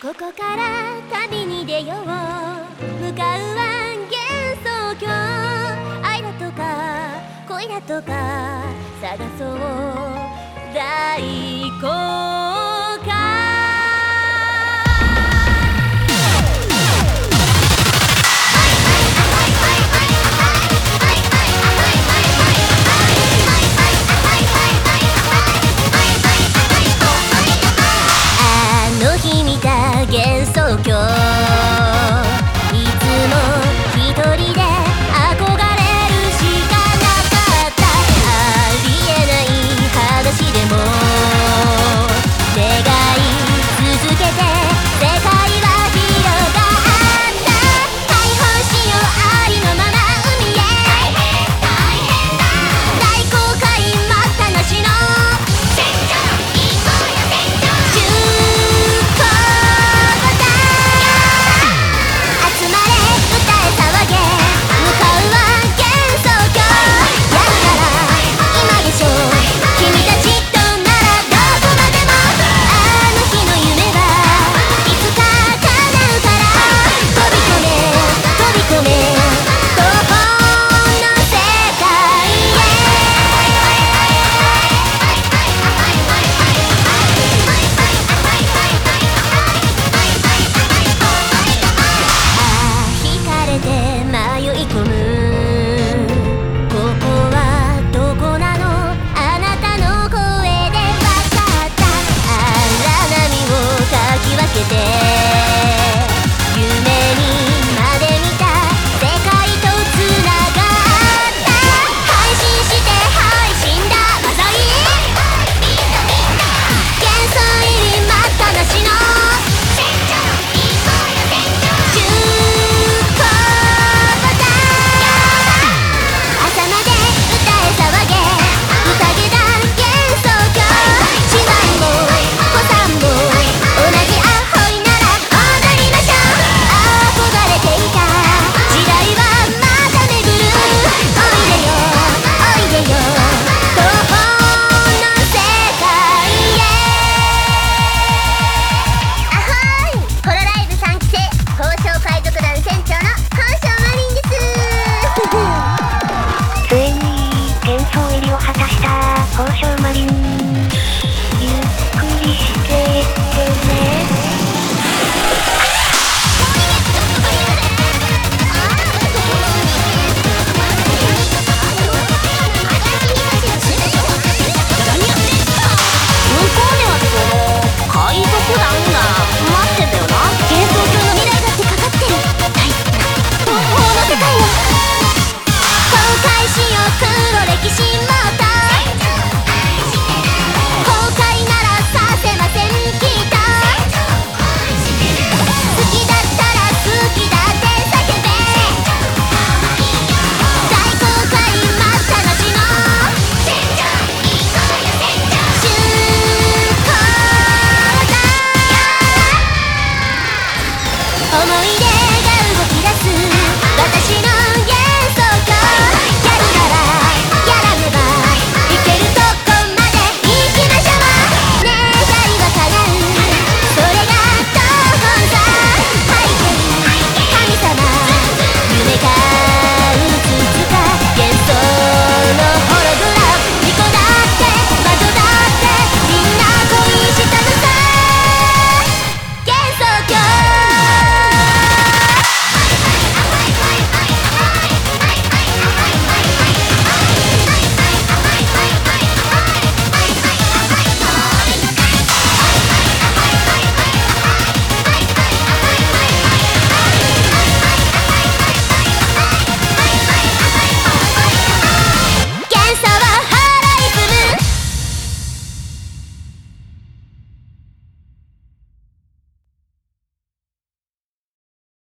ここから旅に出よう。向かうは幻想郷。愛だとか恋だとか探そう。大根。